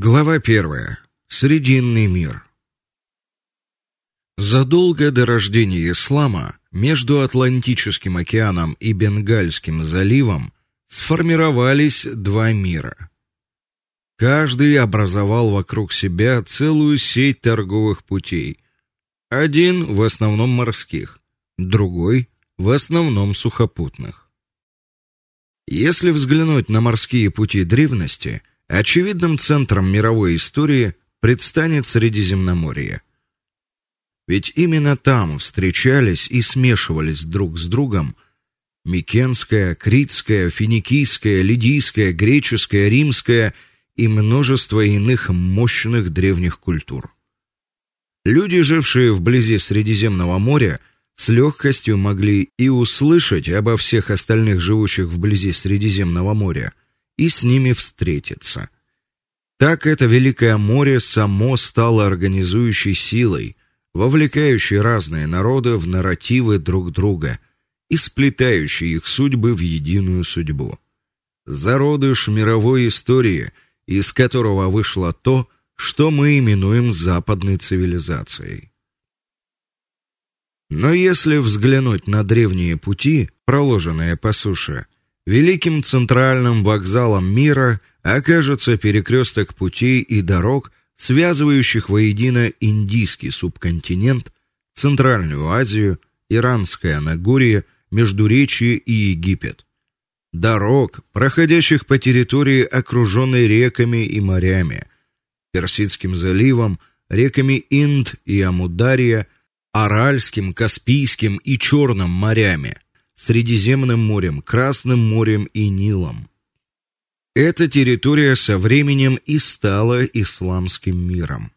Глава первая. Срединный мир. Задолго до рождения ислама между Атлантическим океаном и Бенгальским заливом сформировались два мира. Каждый образовал вокруг себя целую сеть торговых путей. Один в основном морских, другой в основном сухопутных. Если взглянуть на морские пути древности, очевидным центром мировой истории предстанет Средиземноморье. Ведь именно там встречались и смешивались друг с другом Микенская, Критская, Финикийская, Лидийская, Греческая, Римская и множество иных мощных древних культур. Люди, жившие вблизи Средиземного моря, с легкостью могли и услышать обо всех остальных живущих вблизи Средиземного моря, и с ними встретиться. Так это великое море само стало организующей силой, вовлекающей разные народы в нарративы друг друга и сплетающей их судьбы в единую судьбу. Зародыш мировой истории, из которого вышло то, что мы именуем западной цивилизацией. Но если взглянуть на древние пути, проложенные по суше, великим центральным вокзалом мира окажется перекресток путей и дорог, связывающих воедино индийский субконтинент, Центральную Азию, Иранское Нагорье, Междуречье и Египет. Дорог, проходящих по территории, окруженной реками и морями, Персидским заливом, реками Инд и Амударья, Аральским, Каспийским и Черным морями, Средиземным морем, Красным морем и Нилом. Эта территория со временем и стала исламским миром.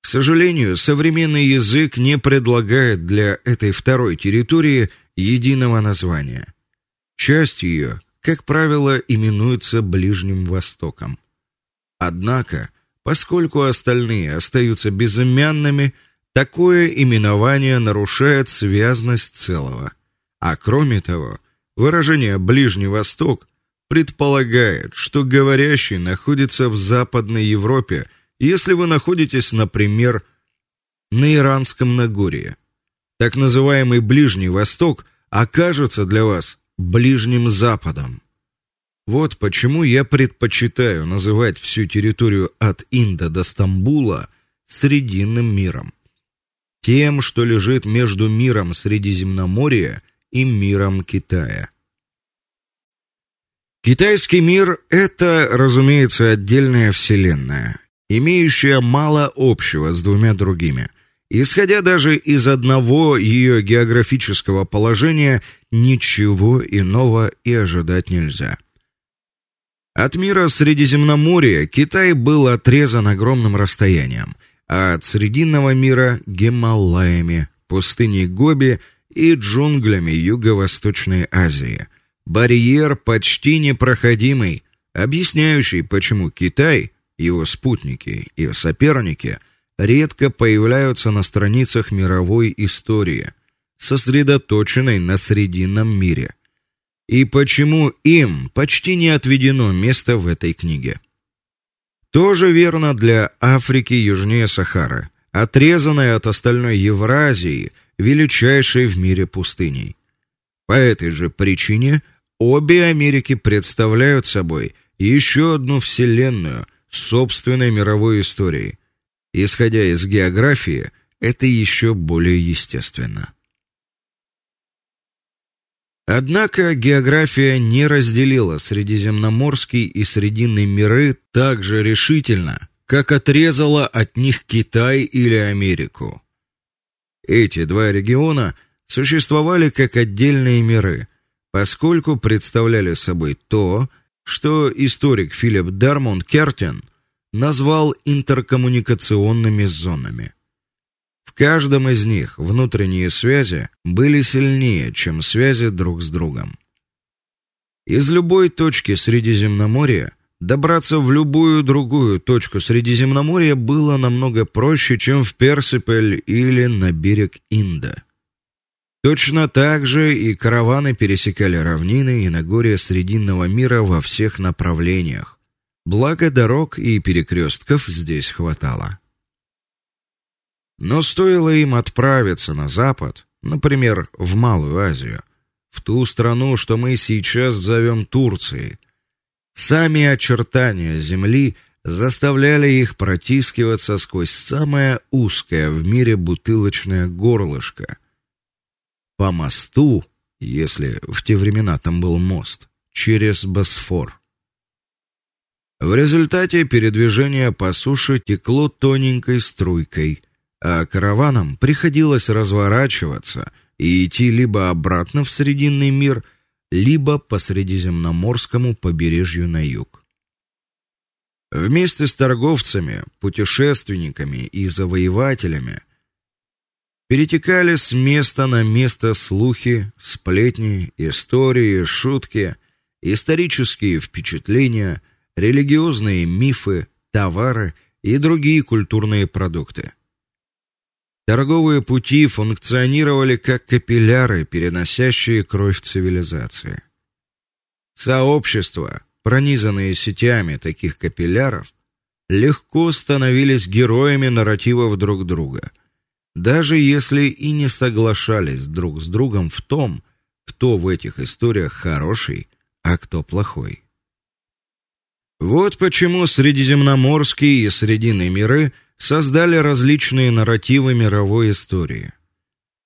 К сожалению, современный язык не предлагает для этой второй территории единого названия. Часть ее, как правило, именуется Ближним Востоком. Однако, поскольку остальные остаются безымянными, Такое именование нарушает связность целого. А кроме того, выражение Ближний Восток предполагает, что говорящий находится в Западной Европе, если вы находитесь, например, на Иранском Нагорье. Так называемый Ближний Восток окажется для вас Ближним Западом. Вот почему я предпочитаю называть всю территорию от Инда до Стамбула Срединным миром тем, что лежит между миром Средиземноморья и миром Китая. Китайский мир это, разумеется, отдельная вселенная, имеющая мало общего с двумя другими. Исходя даже из одного ее географического положения, ничего иного и ожидать нельзя. От мира Средиземноморья Китай был отрезан огромным расстоянием – а от срединного мира Гималаями, пустыней Гоби и джунглями Юго-Восточной Азии. Барьер почти непроходимый, объясняющий, почему Китай, его спутники и соперники редко появляются на страницах мировой истории, сосредоточенной на срединном мире. И почему им почти не отведено место в этой книге. Тоже верно для Африки южнее Сахары, отрезанной от остальной Евразии, величайшей в мире пустыней. По этой же причине обе Америки представляют собой еще одну вселенную собственной мировой историей. Исходя из географии, это еще более естественно. Однако география не разделила Средиземноморский и Срединный миры так же решительно, как отрезала от них Китай или Америку. Эти два региона существовали как отдельные миры, поскольку представляли собой то, что историк Филипп Дармонд Кертин назвал интеркоммуникационными зонами. В каждом из них внутренние связи были сильнее, чем связи друг с другом. Из любой точки Средиземноморья добраться в любую другую точку Средиземноморья было намного проще, чем в Персиполь или на берег Инда. Точно так же и караваны пересекали равнины и нагорья Срединного мира во всех направлениях. Благо дорог и перекрестков здесь хватало. Но стоило им отправиться на запад, например, в Малую Азию, в ту страну, что мы сейчас зовем Турцией, сами очертания земли заставляли их протискиваться сквозь самое узкое в мире бутылочное горлышко. По мосту, если в те времена там был мост, через Босфор. В результате передвижение по суше текло тоненькой струйкой, а караванам приходилось разворачиваться и идти либо обратно в Срединный мир, либо по Средиземноморскому побережью на юг. Вместе с торговцами, путешественниками и завоевателями перетекали с места на место слухи, сплетни, истории, шутки, исторические впечатления, религиозные мифы, товары и другие культурные продукты. Торговые пути функционировали как капилляры, переносящие кровь цивилизации. Сообщества, пронизанные сетями таких капилляров, легко становились героями нарративов друг друга, даже если и не соглашались друг с другом в том, кто в этих историях хороший, а кто плохой. Вот почему средиземноморские и срединные миры создали различные нарративы мировой истории.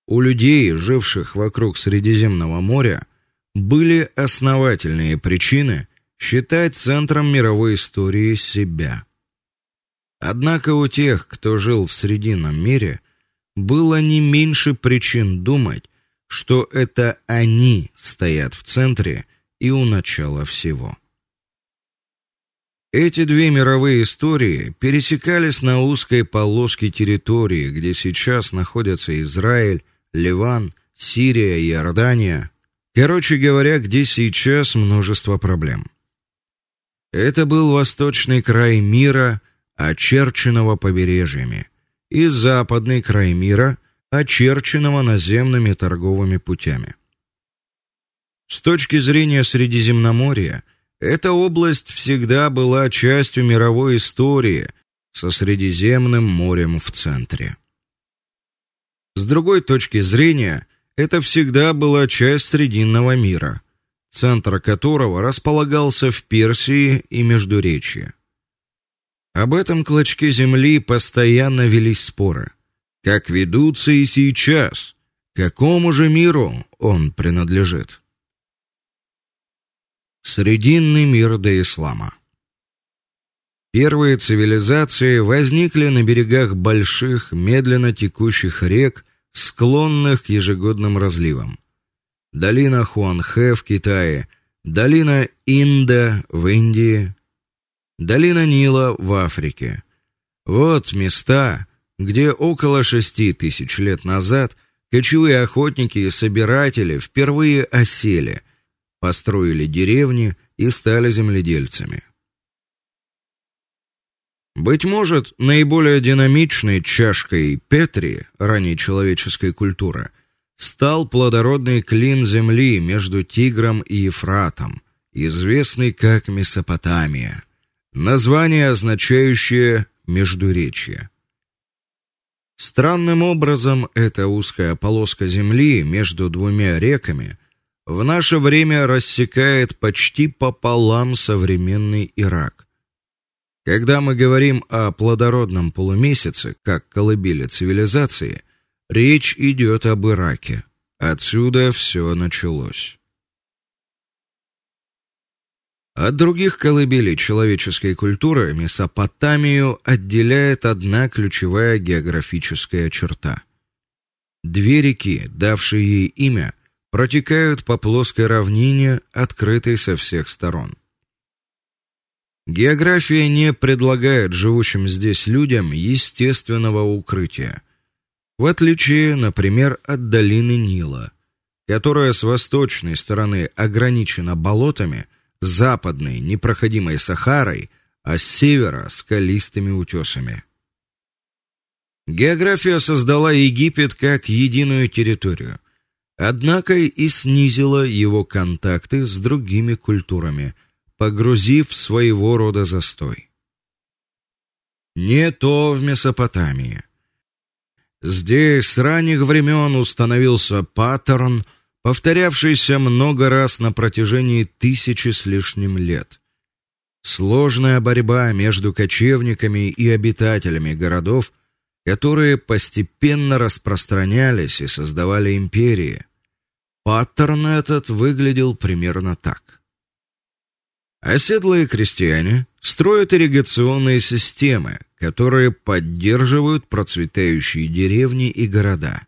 У людей, живших вокруг Средиземного моря, были основательные причины считать центром мировой истории себя. Однако у тех, кто жил в Срединном мире, было не меньше причин думать, что это они стоят в центре и у начала всего. Эти две мировые истории пересекались на узкой полоске территории, где сейчас находятся Израиль, Ливан, Сирия и Иордания. Короче говоря, где сейчас множество проблем. Это был восточный край мира, очерченного побережьями, и западный край мира, очерченного наземными торговыми путями. С точки зрения Средиземноморья, эта область всегда была частью мировой истории со Средиземным морем в центре. С другой точки зрения, это всегда была часть Срединного мира, центр которого располагался в Персии и Междуречье. Об этом клочке земли постоянно велись споры, как ведутся и сейчас, какому же миру он принадлежит. Срединный мир до ислама. Первые цивилизации возникли на берегах больших, медленно текущих рек, склонных к ежегодным разливам. Долина Хуанхэ в Китае, долина Инда в Индии, долина Нила в Африке. Вот места, где около шести тысяч лет назад кочевые охотники и собиратели впервые осели – построили деревни и стали земледельцами. Быть может, наиболее динамичной чашкой Петри ранней человеческой культуры стал плодородный клин земли между Тигром и Ефратом, известный как Месопотамия, название означающее междуречье. Странным образом эта узкая полоска земли между двумя реками в наше время рассекает почти пополам современный Ирак. Когда мы говорим о плодородном полумесяце, как колыбели цивилизации, речь идет об Ираке. Отсюда все началось. От других колыбелей человеческой культуры Месопотамию отделяет одна ключевая географическая черта. Две реки, давшие ей имя, протекают по плоской равнине, открытой со всех сторон. География не предлагает живущим здесь людям естественного укрытия, в отличие, например, от долины Нила, которая с восточной стороны ограничена болотами, с западной непроходимой Сахарой, а с севера скалистыми утесами. География создала Египет как единую территорию, однако и снизила его контакты с другими культурами, погрузив в своего рода застой. Не то в Месопотамии. Здесь с ранних времен установился паттерн, повторявшийся много раз на протяжении тысячи с лишним лет. Сложная борьба между кочевниками и обитателями городов, которые постепенно распространялись и создавали империи. Паттерн этот выглядел примерно так: Оседлые крестьяне строят ирригационные системы, которые поддерживают процветающие деревни и города.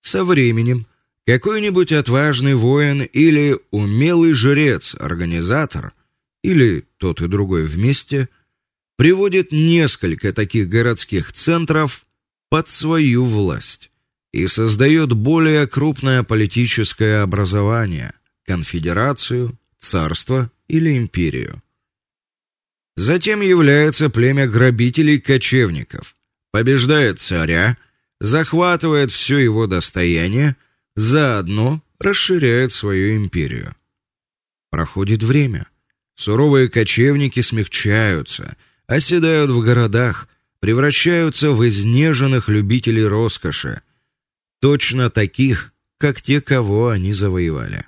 Со временем какой-нибудь отважный воин или умелый жрец, организатор или тот и другой вместе приводит несколько таких городских центров под свою власть и создает более крупное политическое образование, конфедерацию, царство или империю. Затем является племя грабителей-кочевников, побеждает царя, захватывает все его достояние, заодно расширяет свою империю. Проходит время. Суровые кочевники смягчаются, оседают в городах, превращаются в изнеженных любителей роскоши, точно таких, как те, кого они завоевали.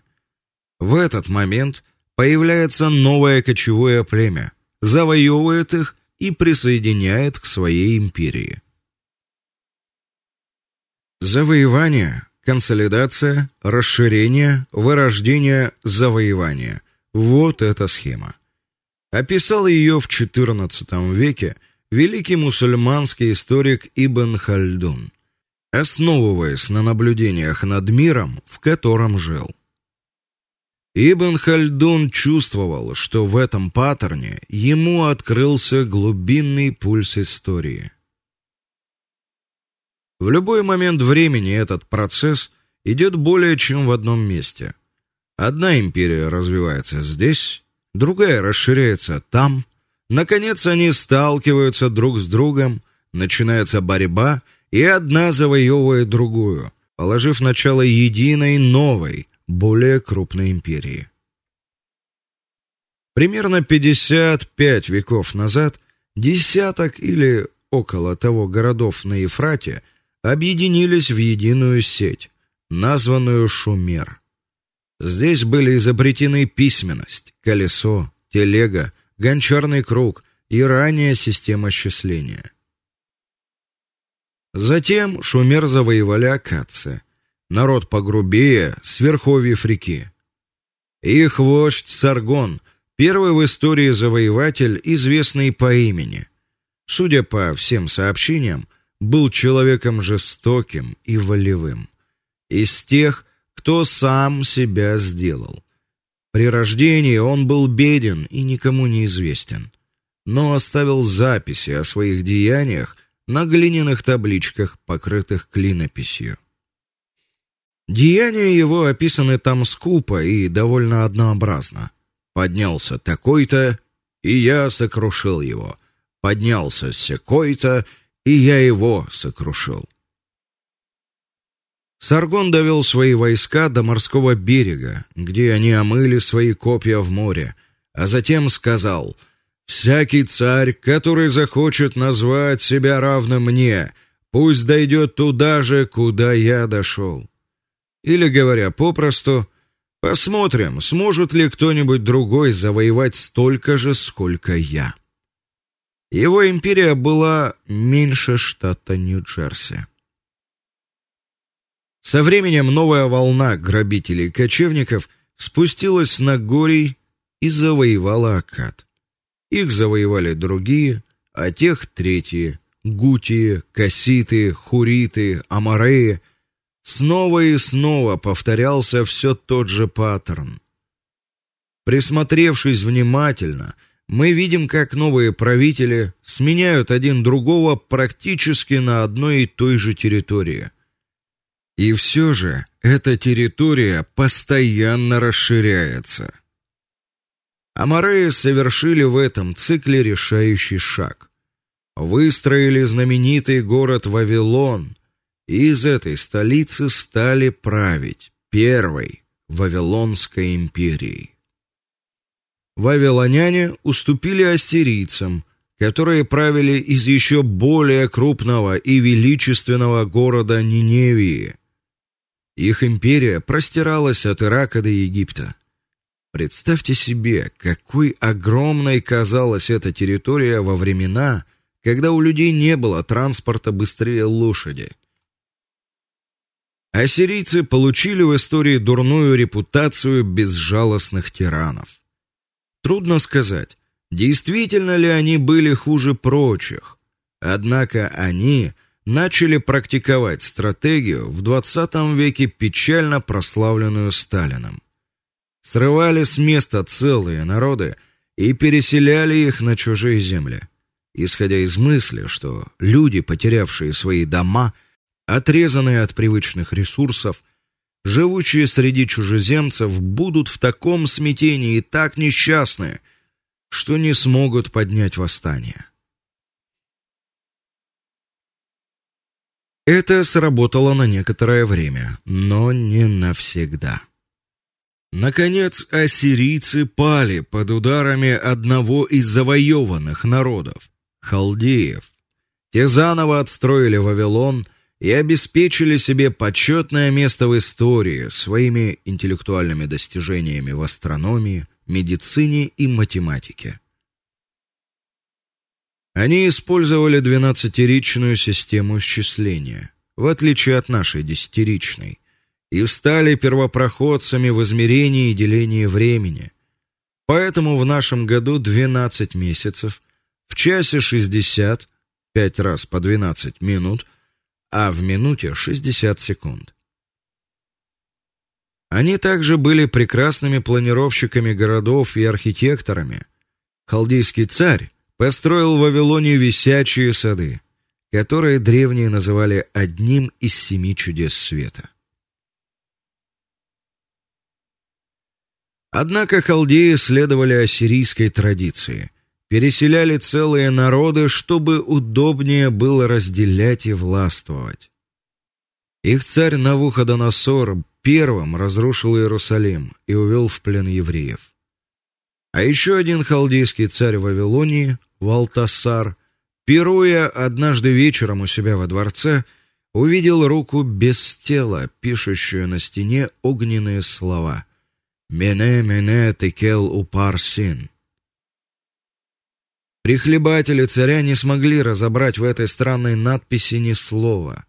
В этот момент появляется новое кочевое племя, завоевывает их и присоединяет к своей империи. Завоевание, консолидация, расширение, вырождение, завоевание. Вот эта схема. Описал ее в XIV веке великий мусульманский историк Ибн Хальдун основываясь на наблюдениях над миром, в котором жил. Ибн Хальдун чувствовал, что в этом паттерне ему открылся глубинный пульс истории. В любой момент времени этот процесс идет более чем в одном месте. Одна империя развивается здесь, другая расширяется там, наконец они сталкиваются друг с другом, начинается борьба, и одна завоевывает другую, положив начало единой новой, более крупной империи. Примерно 55 веков назад десяток или около того городов на Ефрате объединились в единую сеть, названную Шумер. Здесь были изобретены письменность, колесо, телега, гончарный круг и ранняя система счисления. Затем шумер завоевали акадцы, народ погрубее, с верховьев реки. Их вождь Саргон, первый в истории завоеватель, известный по имени. Судя по всем сообщениям, был человеком жестоким и волевым, из тех, кто сам себя сделал. При рождении он был беден и никому не известен, но оставил записи о своих деяниях на глиняных табличках, покрытых клинописью. Деяния его описаны там скупо и довольно однообразно. Поднялся такой-то, и я сокрушил его. Поднялся сякой-то, и я его сокрушил. Саргон довел свои войска до морского берега, где они омыли свои копья в море, а затем сказал: Всякий царь, который захочет назвать себя равным мне, пусть дойдет туда же, куда я дошел. Или говоря попросту, посмотрим, сможет ли кто-нибудь другой завоевать столько же, сколько я. Его империя была меньше штата Нью-Джерси. Со временем новая волна грабителей-кочевников спустилась на горий и завоевала Акад. Их завоевали другие, а тех третьи: гутии, касситы, хуриты, амореи. Снова и снова повторялся все тот же паттерн. Присмотревшись внимательно, мы видим, как новые правители сменяют один другого практически на одной и той же территории. И все же эта территория постоянно расширяется. Амареи совершили в этом цикле решающий шаг. Выстроили знаменитый город Вавилон, и из этой столицы стали править первой Вавилонской империей. Вавилоняне уступили ассирийцам, которые правили из еще более крупного и величественного города Ниневии. Их империя простиралась от Ирака до Египта. Представьте себе, какой огромной казалась эта территория во времена, когда у людей не было транспорта быстрее лошади. Ассирийцы получили в истории дурную репутацию безжалостных тиранов. Трудно сказать, действительно ли они были хуже прочих. Однако они начали практиковать стратегию в 20 веке печально прославленную Сталиным. Срывали с места целые народы и переселяли их на чужие земли, исходя из мысли, что люди, потерявшие свои дома, отрезанные от привычных ресурсов, живущие среди чужеземцев, будут в таком смятении и так несчастны, что не смогут поднять восстание. Это сработало на некоторое время, но не навсегда. Наконец, ассирийцы пали под ударами одного из завоеванных народов халдеев. Те заново отстроили Вавилон и обеспечили себе почетное место в истории своими интеллектуальными достижениями в астрономии, медицине и математике. Они использовали двенадцатиричную систему счисления, в отличие от нашей десятиричной, и стали первопроходцами в измерении и делении времени. Поэтому в нашем году 12 месяцев, в часе 60, 5 раз по 12 минут, а в минуте 60 секунд. Они также были прекрасными планировщиками городов и архитекторами. Халдейский царь построил в Вавилоне висячие сады, которые древние называли одним из семи чудес света. Однако халдеи следовали ассирийской традиции, переселяли целые народы, чтобы удобнее было разделять и властвовать. Их царь Навуходоносор первым разрушил Иерусалим и увел в плен евреев. А еще один халдейский царь Вавилонии, Валтасар, пируя однажды вечером у себя во дворце, увидел руку без тела, пишущую на стене огненные слова: "Мене мене текел упарсин". Прихлебатели царя не смогли разобрать в этой странной надписи ни слова.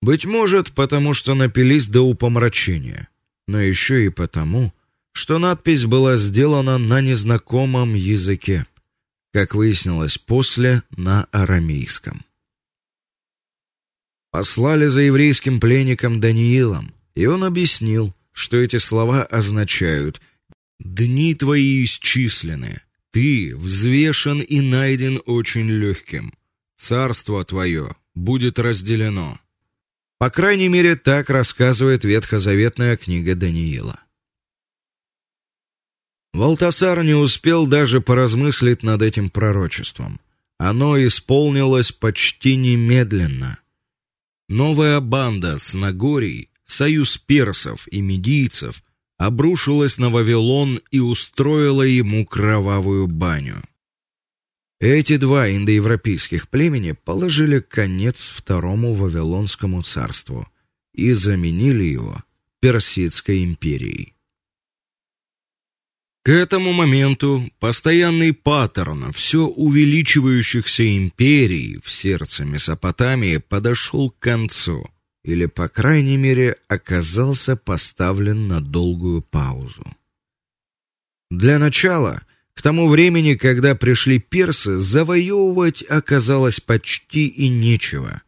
Быть может, потому что напились до упомрачения, но еще и потому, что надпись была сделана на незнакомом языке, как выяснилось после на арамейском. Послали за еврейским пленником Даниилом, и он объяснил, что эти слова означают: "Дни твои исчислены, ты взвешен и найден очень легким. Царство твое будет разделено. По крайней мере, так рассказывает ветхозаветная книга Даниила. Валтасар не успел даже поразмыслить над этим пророчеством. Оно исполнилось почти немедленно. Новая банда с Нагорий, союз персов и медийцев, обрушилась на Вавилон и устроила ему кровавую баню. Эти два индоевропейских племени положили конец второму вавилонскому царству и заменили его персидской империей. К этому моменту постоянный паттерн все увеличивающихся империй в сердце Месопотамии подошел к концу или, по крайней мере, оказался поставлен на долгую паузу. Для начала, к тому времени, когда пришли персы, завоевывать оказалось почти и нечего.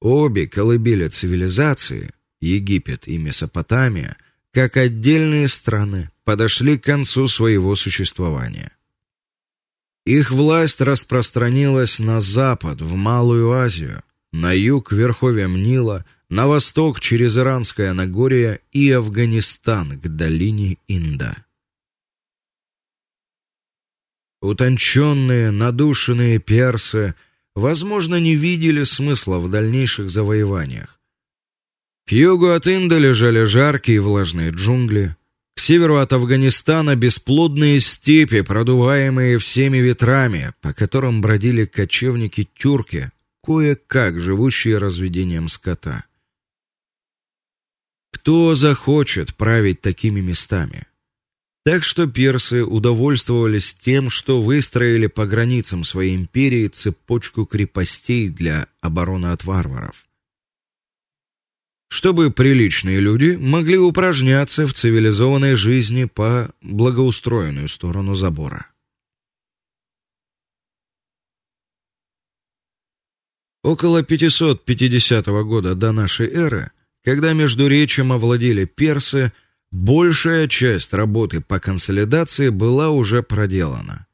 Обе колыбели цивилизации, Египет и Месопотамия, как отдельные страны, подошли к концу своего существования. Их власть распространилась на запад, в Малую Азию, на юг верховьям Нила, на восток через Иранское Нагорье и Афганистан к долине Инда. Утонченные, надушенные персы, возможно, не видели смысла в дальнейших завоеваниях. К югу от Инда лежали жаркие и влажные джунгли, К северу от Афганистана бесплодные степи, продуваемые всеми ветрами, по которым бродили кочевники-тюрки, кое-как живущие разведением скота. Кто захочет править такими местами? Так что персы удовольствовались тем, что выстроили по границам своей империи цепочку крепостей для обороны от варваров чтобы приличные люди могли упражняться в цивилизованной жизни по благоустроенную сторону забора. Около 550 года до нашей эры, когда междуречием овладели персы, большая часть работы по консолидации была уже проделана.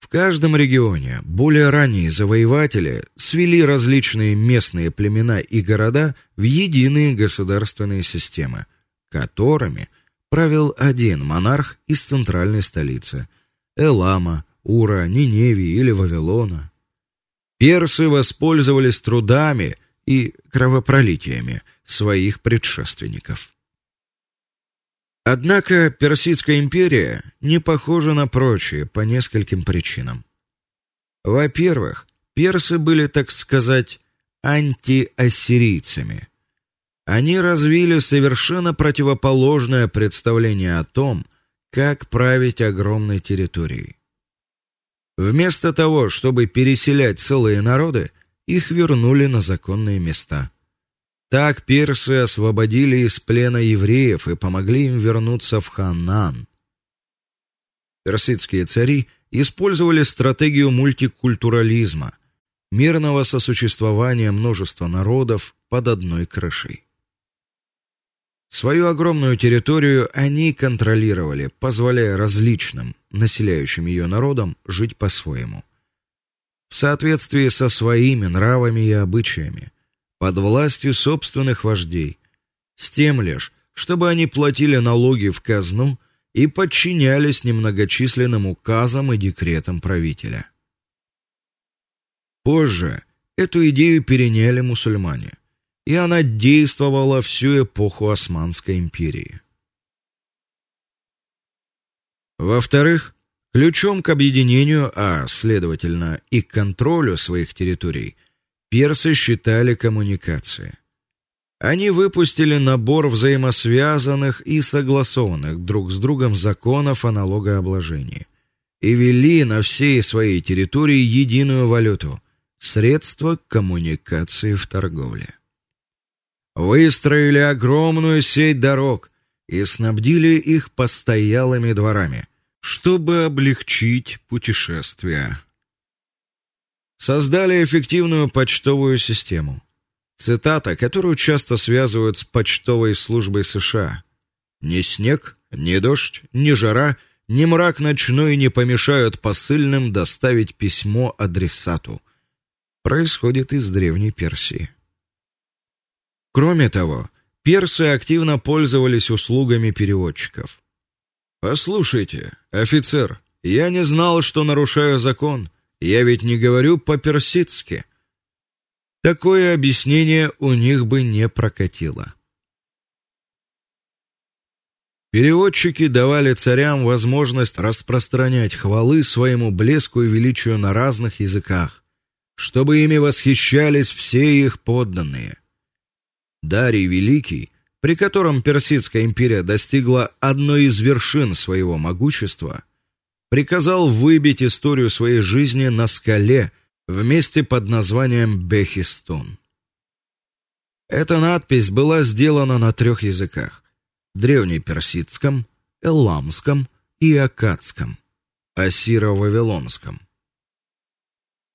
В каждом регионе более ранние завоеватели свели различные местные племена и города в единые государственные системы, которыми правил один монарх из центральной столицы Элама, Ура, Ниневии или Вавилона. Персы воспользовались трудами и кровопролитиями своих предшественников. Однако Персидская империя не похожа на прочие по нескольким причинам. Во-первых, персы были, так сказать, антиассирийцами. Они развили совершенно противоположное представление о том, как править огромной территорией. Вместо того, чтобы переселять целые народы, их вернули на законные места. Так персы освободили из плена евреев и помогли им вернуться в Ханаан. Персидские цари использовали стратегию мультикультурализма, мирного сосуществования множества народов под одной крышей. Свою огромную территорию они контролировали, позволяя различным населяющим ее народам жить по-своему, в соответствии со своими нравами и обычаями под властью собственных вождей, с тем лишь, чтобы они платили налоги в казну и подчинялись немногочисленным указам и декретам правителя. Позже эту идею переняли мусульмане, и она действовала всю эпоху Османской империи. Во-вторых, ключом к объединению, а следовательно и к контролю своих территорий персы считали коммуникации. Они выпустили набор взаимосвязанных и согласованных друг с другом законов о налогообложении и ввели на всей своей территории единую валюту средство коммуникации в торговле. Выстроили огромную сеть дорог и снабдили их постоялыми дворами, чтобы облегчить путешествия создали эффективную почтовую систему. Цитата, которую часто связывают с почтовой службой США. Ни снег, ни дождь, ни жара, ни мрак ночной не помешают посыльным доставить письмо адресату. Происходит из древней Персии. Кроме того, персы активно пользовались услугами переводчиков. Послушайте, офицер, я не знал, что нарушаю закон. Я ведь не говорю по-персидски. Такое объяснение у них бы не прокатило. Переводчики давали царям возможность распространять хвалы своему блеску и величию на разных языках, чтобы ими восхищались все их подданные. Дарий Великий, при котором Персидская империя достигла одной из вершин своего могущества, приказал выбить историю своей жизни на скале в месте под названием Бехистон. Эта надпись была сделана на трех языках: древнеперсидском, элламском и аккадском, ассиро-вавилонском.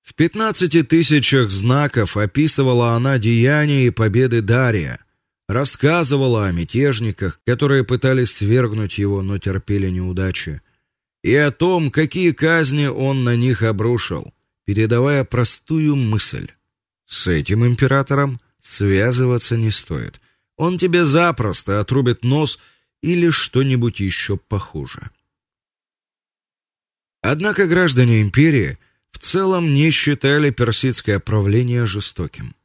В пятнадцати тысячах знаков описывала она деяния и победы Дария, рассказывала о мятежниках, которые пытались свергнуть его, но терпели неудачи, и о том, какие казни он на них обрушил, передавая простую мысль: с этим императором связываться не стоит. Он тебе запросто отрубит нос или что-нибудь еще похуже. Однако граждане империи в целом не считали персидское правление жестоким.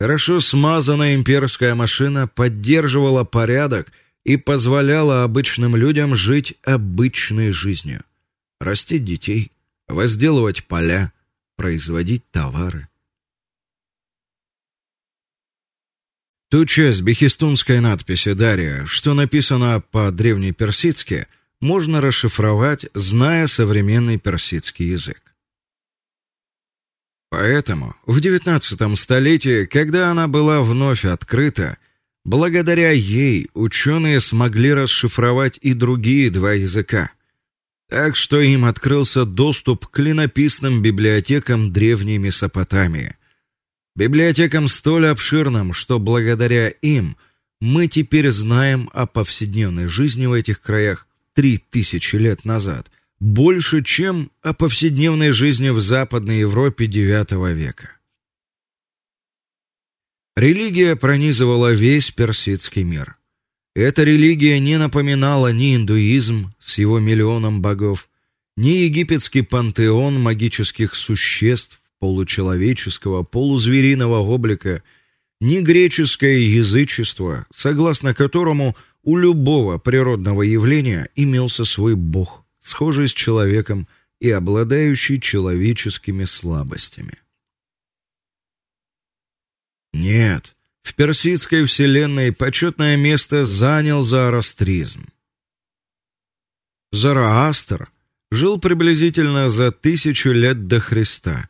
Хорошо смазанная имперская машина поддерживала порядок и позволяла обычным людям жить обычной жизнью, растить детей, возделывать поля, производить товары. Ту часть бехистунской надписи Дария, что написана по-древнеперсидски, можно расшифровать, зная современный персидский язык. Поэтому в XIX столетии, когда она была вновь открыта, благодаря ей ученые смогли расшифровать и другие два языка. Так что им открылся доступ к клинописным библиотекам древней Месопотамии. Библиотекам столь обширным, что благодаря им мы теперь знаем о повседневной жизни в этих краях три тысячи лет назад больше, чем о повседневной жизни в Западной Европе IX века. Религия пронизывала весь персидский мир. Эта религия не напоминала ни индуизм с его миллионом богов, ни египетский пантеон магических существ получеловеческого, полузвериного облика, ни греческое язычество, согласно которому у любого природного явления имелся свой бог схожий с человеком и обладающий человеческими слабостями. Нет, в персидской вселенной почетное место занял зороастризм. Зороастр жил приблизительно за тысячу лет до Христа.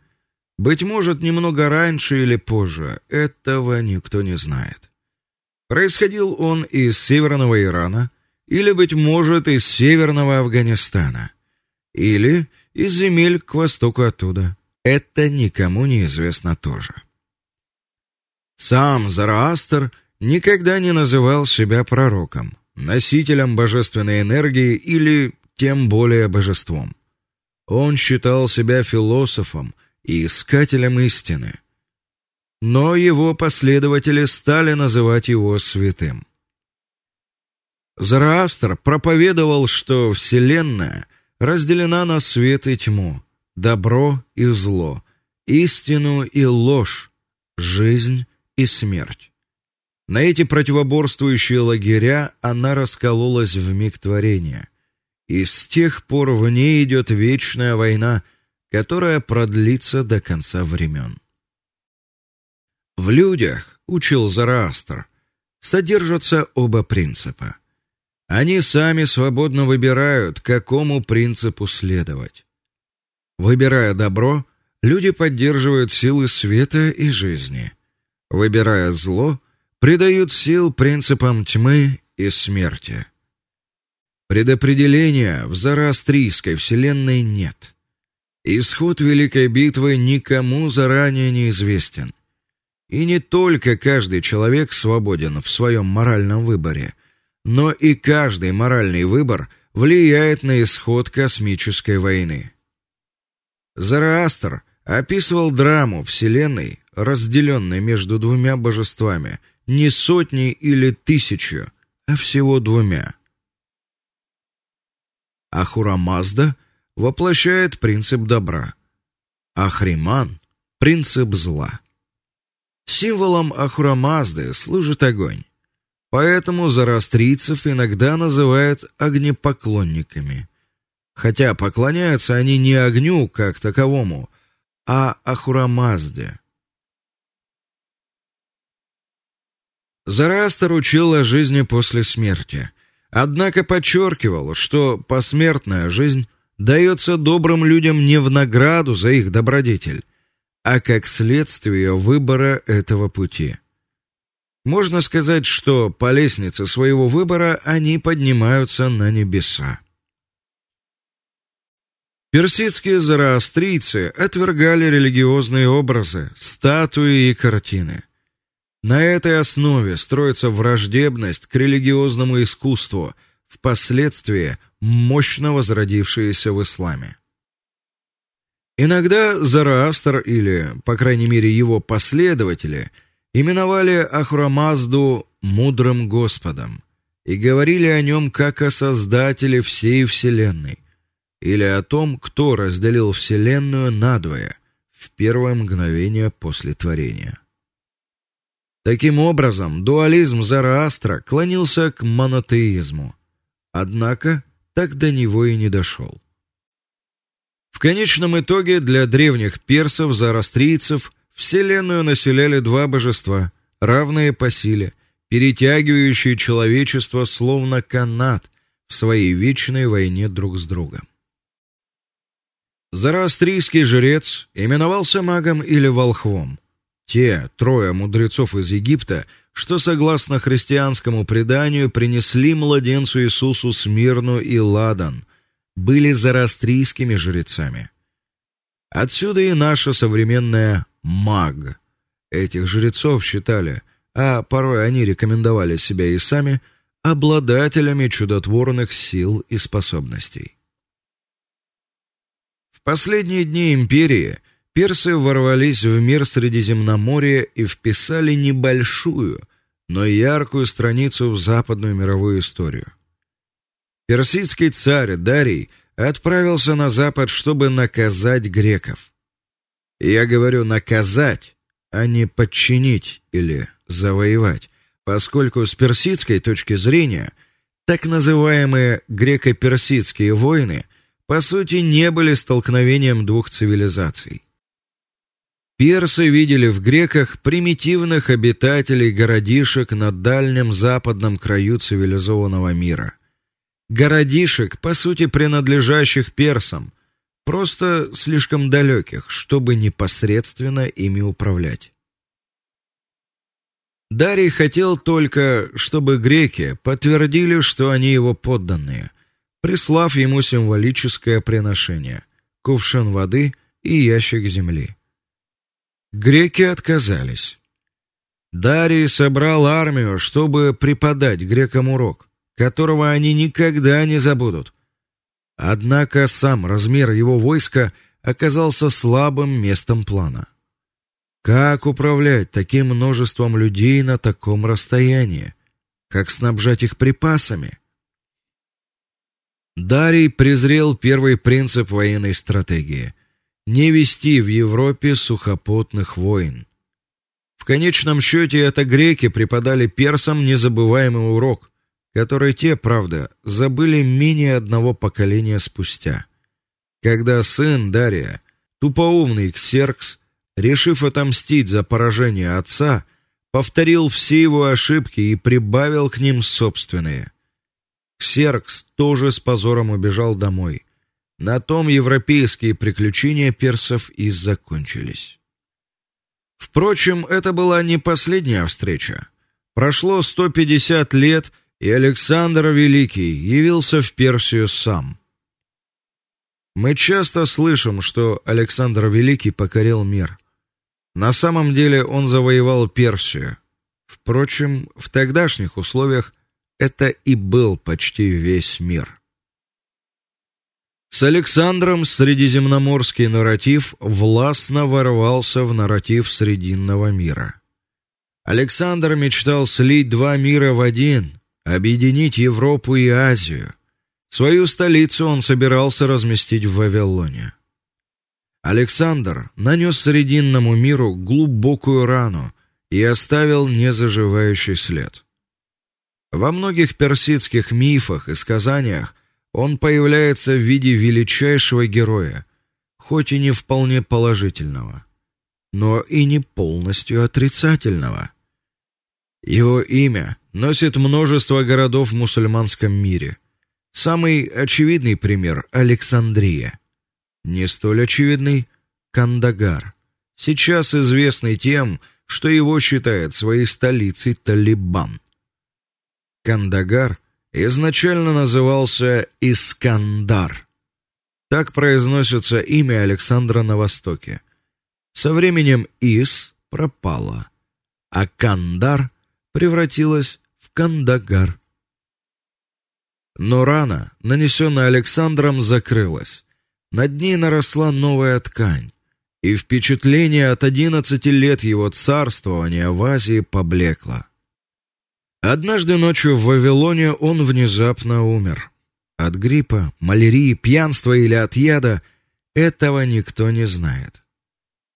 Быть может, немного раньше или позже, этого никто не знает. Происходил он из северного Ирана, или быть может из северного Афганистана, или из земель к востоку оттуда. Это никому не известно тоже. Сам Зараастр никогда не называл себя пророком, носителем божественной энергии или тем более божеством. Он считал себя философом и искателем истины. Но его последователи стали называть его святым. Зараастр проповедовал, что вселенная разделена на свет и тьму, добро и зло, истину и ложь, жизнь и смерть. На эти противоборствующие лагеря она раскололась в миг творения, и с тех пор в ней идет вечная война, которая продлится до конца времен. В людях, учил Зараастр, содержатся оба принципа. Они сами свободно выбирают, какому принципу следовать. Выбирая добро, люди поддерживают силы света и жизни. Выбирая зло, придают сил принципам тьмы и смерти. Предопределения в зороастрийской вселенной нет. Исход великой битвы никому заранее не известен. И не только каждый человек свободен в своем моральном выборе, но и каждый моральный выбор влияет на исход космической войны. Зараастр описывал драму вселенной, разделенной между двумя божествами, не сотней или тысячу, а всего двумя. Ахура-Мазда воплощает принцип добра, а Хриман принцип зла. Символом Ахура-Мазды служит огонь. Поэтому зороастрийцев иногда называют огнепоклонниками. Хотя поклоняются они не огню как таковому, а Ахура-Мазде. Зороастр учил о жизни после смерти, однако подчеркивал, что посмертная жизнь дается добрым людям не в награду за их добродетель, а как следствие выбора этого пути. Можно сказать, что по лестнице своего выбора они поднимаются на небеса. Персидские зороастрийцы отвергали религиозные образы, статуи и картины. На этой основе строится враждебность к религиозному искусству, впоследствии мощно возродившаяся в исламе. Иногда Зороастр или, по крайней мере, его последователи – именовали Ахурамазду мудрым Господом и говорили о нем как о создателе всей вселенной или о том, кто разделил вселенную надвое в первое мгновение после творения. Таким образом, дуализм Зараастра клонился к монотеизму. Однако так до него и не дошел. В конечном итоге для древних персов, зороастрийцев, вселенную населяли два божества, равные по силе, перетягивающие человечество словно канат в своей вечной войне друг с другом. Зороастрийский жрец именовался магом или волхвом. Те трое мудрецов из Египта, что согласно христианскому преданию принесли младенцу Иисусу Смирну и Ладан, были зороастрийскими жрецами. Отсюда и наша современная маг. Этих жрецов считали, а порой они рекомендовали себя и сами обладателями чудотворных сил и способностей. В последние дни империи персы ворвались в мир Средиземноморья и вписали небольшую, но яркую страницу в западную мировую историю. Персидский царь Дарий отправился на запад, чтобы наказать греков. Я говорю наказать, а не подчинить или завоевать, поскольку с персидской точки зрения так называемые греко-персидские войны по сути не были столкновением двух цивилизаций. Персы видели в греках примитивных обитателей городишек на дальнем западном краю цивилизованного мира городишек, по сути принадлежащих персам, просто слишком далеких, чтобы непосредственно ими управлять. Дарий хотел только, чтобы греки подтвердили, что они его подданные, прислав ему символическое приношение кувшин воды и ящик земли. Греки отказались. Дарий собрал армию, чтобы преподать грекам урок которого они никогда не забудут. Однако сам размер его войска оказался слабым местом плана. Как управлять таким множеством людей на таком расстоянии? Как снабжать их припасами? Дарий презрел первый принцип военной стратегии не вести в Европе сухопутных войн. В конечном счете это греки преподали персам незабываемый урок который те, правда, забыли менее одного поколения спустя. Когда сын Дария, тупоумный Ксеркс, решив отомстить за поражение отца, повторил все его ошибки и прибавил к ним собственные. Ксеркс тоже с позором убежал домой. На том европейские приключения персов и закончились. Впрочем, это была не последняя встреча. Прошло 150 лет, и Александр Великий явился в Персию сам. Мы часто слышим, что Александр Великий покорил мир. На самом деле он завоевал Персию. Впрочем, в тогдашних условиях это и был почти весь мир. С Александром средиземноморский нарратив властно ворвался в нарратив срединного мира. Александр мечтал слить два мира в один, объединить Европу и Азию. Свою столицу он собирался разместить в Вавилоне. Александр нанес срединному миру глубокую рану и оставил незаживающий след. Во многих персидских мифах и сказаниях он появляется в виде величайшего героя, хоть и не вполне положительного, но и не полностью отрицательного. Его имя носит множество городов в мусульманском мире. Самый очевидный пример Александрия. Не столь очевидный Кандагар, сейчас известный тем, что его считает своей столицей Талибан. Кандагар изначально назывался Искандар. Так произносится имя Александра на востоке. Со временем Ис пропало, а Кандар превратилась Кандагар. Но рана, нанесенная Александром, закрылась. Над ней наросла новая ткань, и впечатление от одиннадцати лет его царствования в Азии поблекло. Однажды ночью в Вавилоне он внезапно умер. От гриппа, малярии, пьянства или от яда этого никто не знает.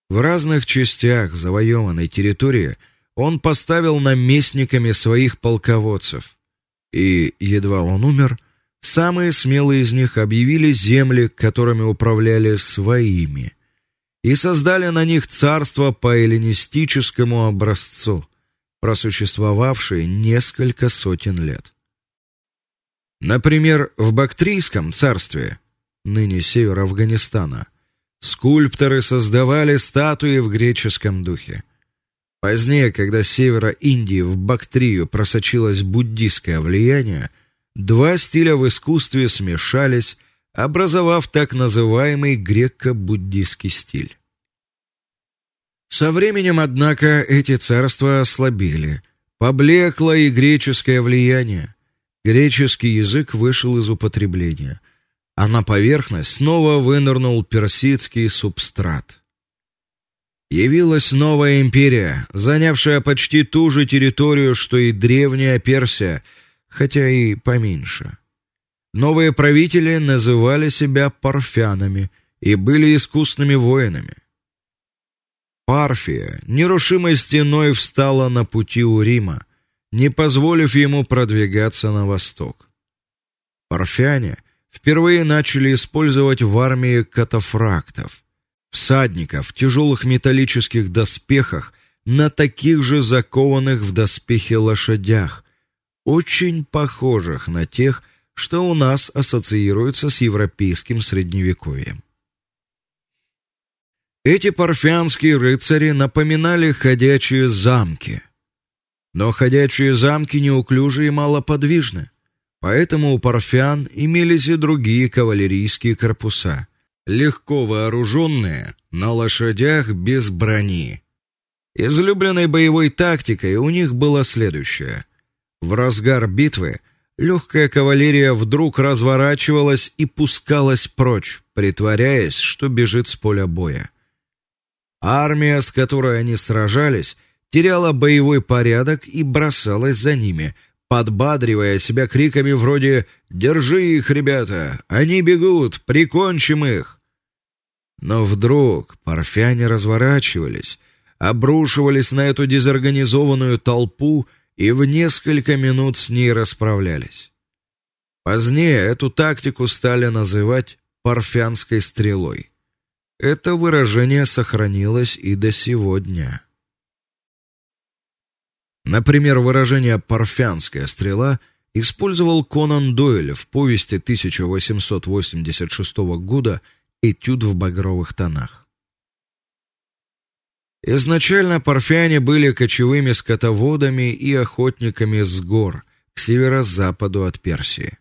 В разных частях завоеванной территории он поставил наместниками своих полководцев. И едва он умер, самые смелые из них объявили земли, которыми управляли своими, и создали на них царство по эллинистическому образцу, просуществовавшее несколько сотен лет. Например, в Бактрийском царстве, ныне север Афганистана, скульпторы создавали статуи в греческом духе. Позднее, когда с севера Индии в Бактрию просочилось буддийское влияние, два стиля в искусстве смешались, образовав так называемый греко-буддийский стиль. Со временем, однако, эти царства ослабели, поблекло и греческое влияние. Греческий язык вышел из употребления, а на поверхность снова вынырнул персидский субстрат. Явилась новая империя, занявшая почти ту же территорию, что и древняя Персия, хотя и поменьше. Новые правители называли себя парфянами и были искусными воинами. Парфия нерушимой стеной встала на пути у Рима, не позволив ему продвигаться на восток. Парфяне впервые начали использовать в армии катафрактов, всадников в тяжелых металлических доспехах на таких же закованных в доспехи лошадях, очень похожих на тех, что у нас ассоциируются с европейским средневековьем. Эти парфянские рыцари напоминали ходячие замки. Но ходячие замки неуклюжи и малоподвижны, поэтому у парфян имелись и другие кавалерийские корпуса, легко вооруженные, на лошадях без брони. Излюбленной боевой тактикой у них было следующее: в разгар битвы легкая кавалерия вдруг разворачивалась и пускалась прочь, притворяясь, что бежит с поля боя. Армия, с которой они сражались, теряла боевой порядок и бросалась за ними, подбадривая себя криками вроде: "Держи их, ребята, они бегут, прикончим их!" Но вдруг парфяне разворачивались, обрушивались на эту дезорганизованную толпу и в несколько минут с ней расправлялись. Позднее эту тактику стали называть парфянской стрелой. Это выражение сохранилось и до сегодня. Например, выражение парфянская стрела использовал Конан Дойль в повести 1886 года Этюд в багровых тонах. Изначально парфяне были кочевыми скотоводами и охотниками с гор к северо-западу от Персии.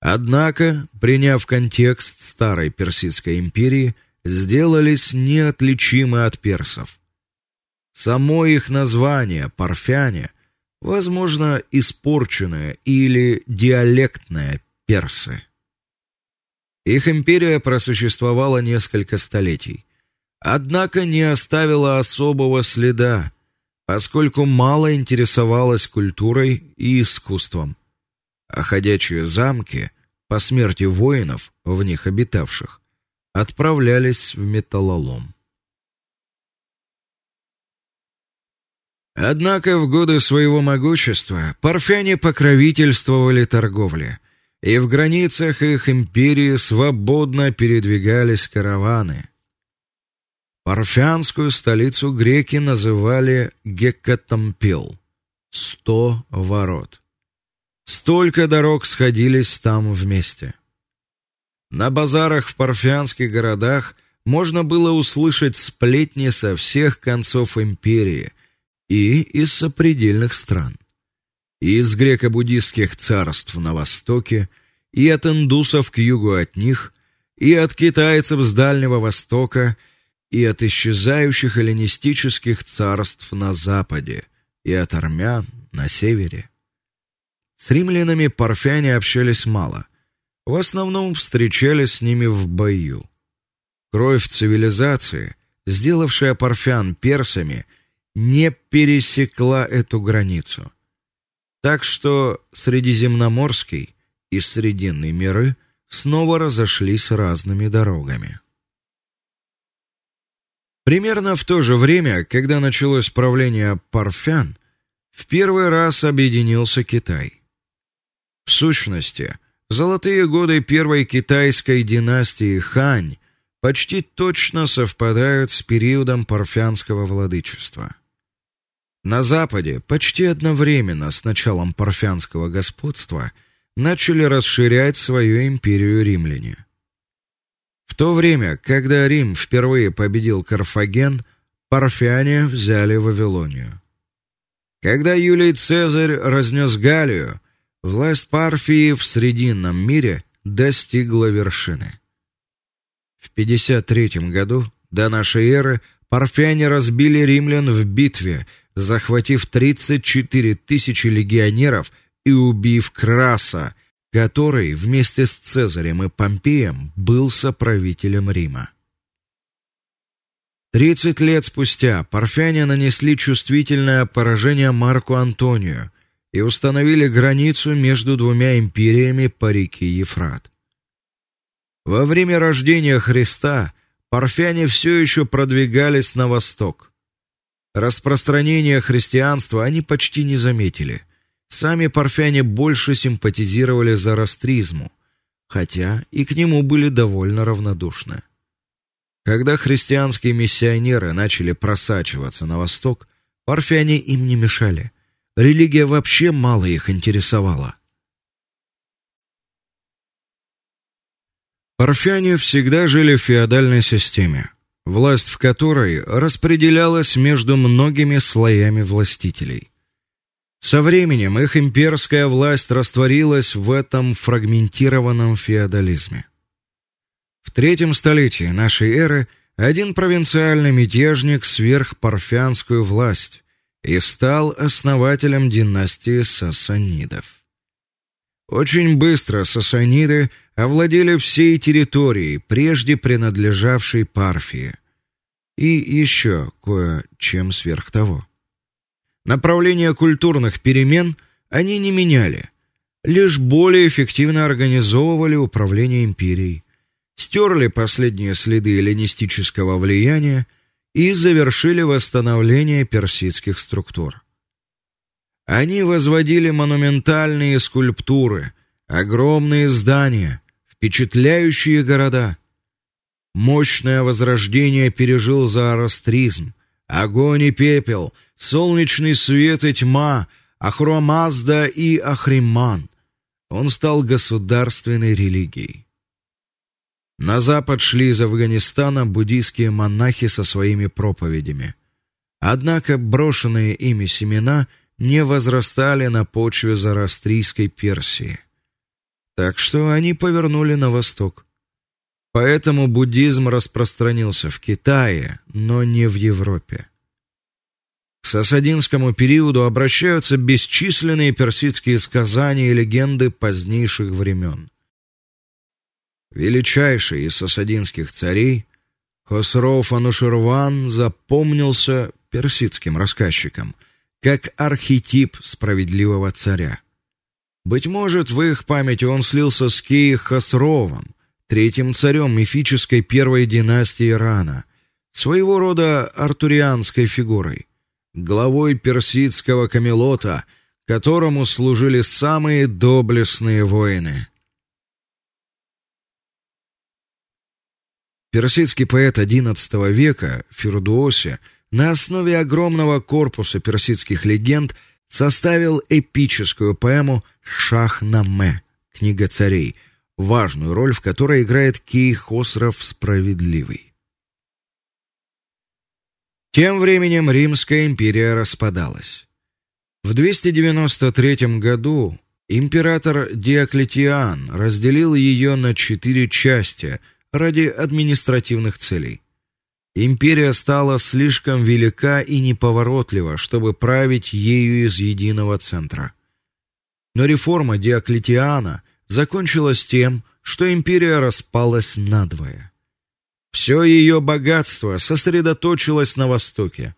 Однако, приняв контекст старой персидской империи, сделались неотличимы от персов. Само их название парфяне, возможно, испорченное или диалектное персы. Их империя просуществовала несколько столетий, однако не оставила особого следа, поскольку мало интересовалась культурой и искусством. А ходячие замки по смерти воинов, в них обитавших, отправлялись в металлолом. Однако в годы своего могущества парфяне покровительствовали торговле, и в границах их империи свободно передвигались караваны. Парфянскую столицу греки называли Гекатампил сто ворот. Столько дорог сходились там вместе. На базарах в парфянских городах можно было услышать сплетни со всех концов империи и из сопредельных стран. Из греко-буддистских царств на востоке, и от индусов к югу от них, и от китайцев с Дальнего Востока, и от исчезающих эллинистических царств на западе, и от армян на севере. С римлянами парфяне общались мало. В основном встречались с ними в бою. Кровь цивилизации, сделавшая парфян персами, не пересекла эту границу. Так что Средиземноморский и Срединный миры снова разошлись разными дорогами. Примерно в то же время, когда началось правление парфян, в первый раз объединился Китай. В сущности, золотые годы первой китайской династии Хань почти точно совпадают с периодом парфянского владычества. На западе почти одновременно с началом парфянского господства начали расширять свою империю римляне. В то время, когда Рим впервые победил Карфаген, парфяне взяли Вавилонию. Когда Юлий Цезарь разнес Галлию, власть Парфии в срединном мире достигла вершины. В 53 году до нашей эры парфяне разбили римлян в битве, захватив 34 тысячи легионеров и убив Краса, который вместе с Цезарем и Помпеем был соправителем Рима. Тридцать лет спустя парфяне нанесли чувствительное поражение Марку Антонию и установили границу между двумя империями по реке Ефрат. Во время рождения Христа парфяне все еще продвигались на восток. Распространение христианства они почти не заметили. Сами парфяне больше симпатизировали зороастризму, хотя и к нему были довольно равнодушны. Когда христианские миссионеры начали просачиваться на восток, парфяне им не мешали. Религия вообще мало их интересовала. Парфяне всегда жили в феодальной системе, власть в которой распределялась между многими слоями властителей. Со временем их имперская власть растворилась в этом фрагментированном феодализме. В третьем столетии нашей эры один провинциальный мятежник сверх парфянскую власть и стал основателем династии сасанидов. Очень быстро сасаниды овладели всей территорией, прежде принадлежавшей Парфии, и еще кое-чем сверх того. Направление культурных перемен они не меняли, лишь более эффективно организовывали управление империей, стерли последние следы эллинистического влияния и завершили восстановление персидских структур. Они возводили монументальные скульптуры, огромные здания, впечатляющие города. Мощное возрождение пережил зороастризм, огонь и пепел, солнечный свет и тьма, Ахурамазда и Ахриман. Он стал государственной религией. На запад шли из Афганистана буддийские монахи со своими проповедями. Однако брошенные ими семена не возрастали на почве зороастрийской Персии. Так что они повернули на восток. Поэтому буддизм распространился в Китае, но не в Европе. К сасадинскому периоду обращаются бесчисленные персидские сказания и легенды позднейших времен. Величайший из сасадинских царей Хосров Ануширван запомнился персидским рассказчикам как архетип справедливого царя. Быть может, в их памяти он слился с Кей Хосровым, третьим царем мифической первой династии Ирана, своего рода артурианской фигурой, главой персидского камелота, которому служили самые доблестные воины. Персидский поэт XI века Фирдоуси на основе огромного корпуса персидских легенд составил эпическую поэму Шах-Наме, книга царей, важную роль в которой играет Кей-Хосров справедливый. Тем временем Римская империя распадалась. В 293 году император Диоклетиан разделил ее на четыре части ради административных целей. Империя стала слишком велика и неповоротлива, чтобы править ею из единого центра. Но реформа Диоклетиана закончилась тем, что империя распалась надвое. Все ее богатство сосредоточилось на востоке,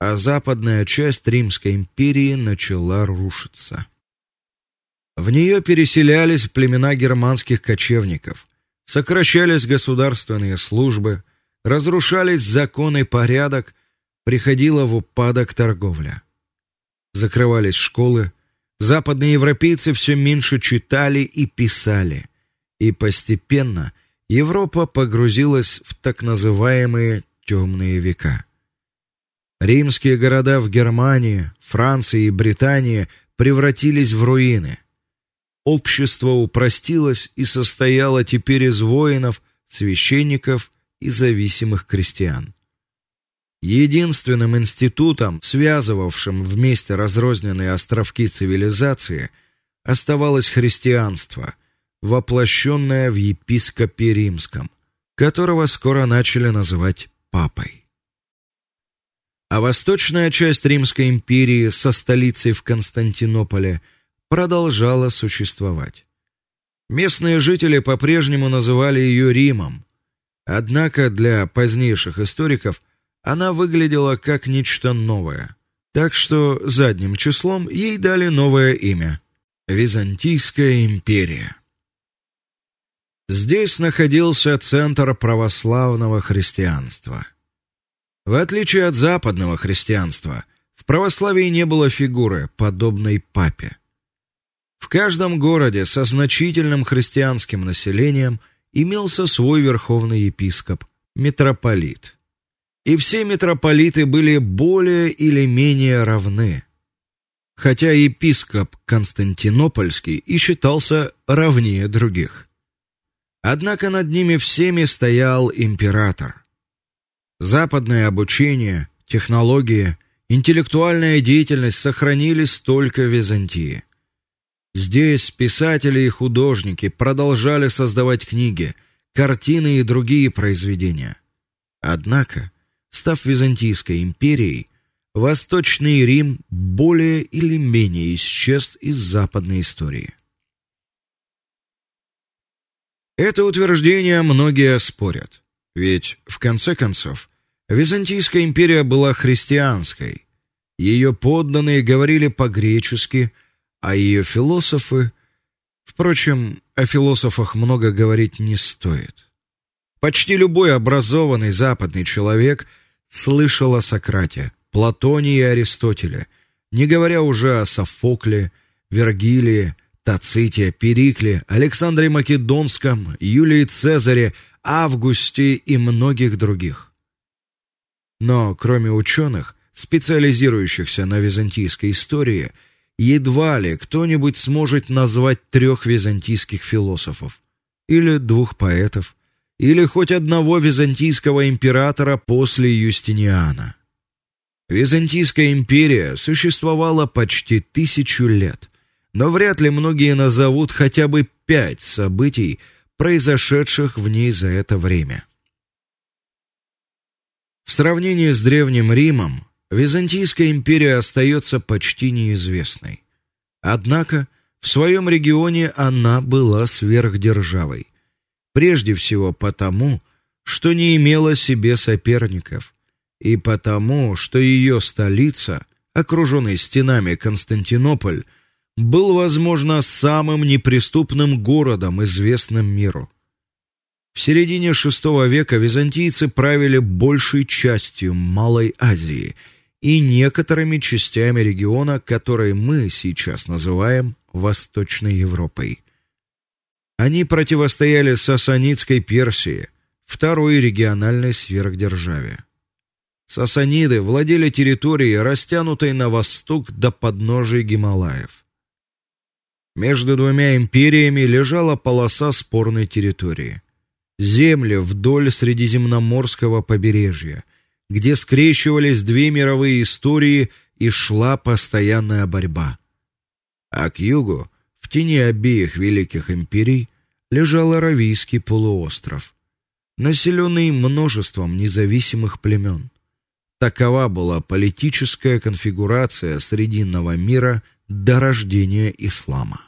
а западная часть Римской империи начала рушиться. В нее переселялись племена германских кочевников, сокращались государственные службы, разрушались закон и порядок, приходила в упадок торговля. Закрывались школы, западные европейцы все меньше читали и писали, и постепенно Европа погрузилась в так называемые темные века. Римские города в Германии, Франции и Британии превратились в руины. Общество упростилось и состояло теперь из воинов, священников и зависимых крестьян. Единственным институтом, связывавшим вместе разрозненные островки цивилизации, оставалось христианство, воплощенное в епископе римском, которого скоро начали называть папой. А восточная часть Римской империи со столицей в Константинополе продолжала существовать. Местные жители по-прежнему называли ее Римом. Однако для позднейших историков она выглядела как нечто новое. Так что задним числом ей дали новое имя Византийская империя. Здесь находился центр православного христианства. В отличие от западного христианства, в православии не было фигуры подобной папе. В каждом городе со значительным христианским населением имелся свой верховный епископ, митрополит. И все митрополиты были более или менее равны. Хотя епископ Константинопольский и считался равнее других. Однако над ними всеми стоял император. Западное обучение, технологии, интеллектуальная деятельность сохранились только в Византии. Здесь писатели и художники продолжали создавать книги, картины и другие произведения. Однако, став Византийской империей, Восточный Рим более или менее исчез из западной истории. Это утверждение многие спорят, ведь в конце концов Византийская империя была христианской. Ее подданные говорили по-гречески, а ее философы, впрочем, о философах много говорить не стоит. Почти любой образованный западный человек слышал о Сократе, Платоне и Аристотеле, не говоря уже о Софокле, Вергилии, Таците, Перикле, Александре Македонском, Юлии Цезаре, Августе и многих других. Но кроме ученых, специализирующихся на византийской истории, едва ли кто-нибудь сможет назвать трех византийских философов или двух поэтов, или хоть одного византийского императора после Юстиниана. Византийская империя существовала почти тысячу лет, но вряд ли многие назовут хотя бы пять событий, произошедших в ней за это время. В сравнении с древним Римом, Византийская империя остается почти неизвестной. Однако в своем регионе она была сверхдержавой, прежде всего потому, что не имела себе соперников, и потому, что ее столица, окруженный стенами Константинополь, был, возможно, самым неприступным городом, известным миру. В середине VI века византийцы правили большей частью Малой Азии и некоторыми частями региона, который мы сейчас называем Восточной Европой. Они противостояли сасанидской Персии, второй региональной сверхдержаве. Сасаниды владели территорией, растянутой на восток до подножия Гималаев. Между двумя империями лежала полоса спорной территории земли вдоль Средиземноморского побережья, где скрещивались две мировые истории и шла постоянная борьба. А к югу, в тени обеих великих империй, лежал Аравийский полуостров, населенный множеством независимых племен. Такова была политическая конфигурация срединного мира до рождения ислама.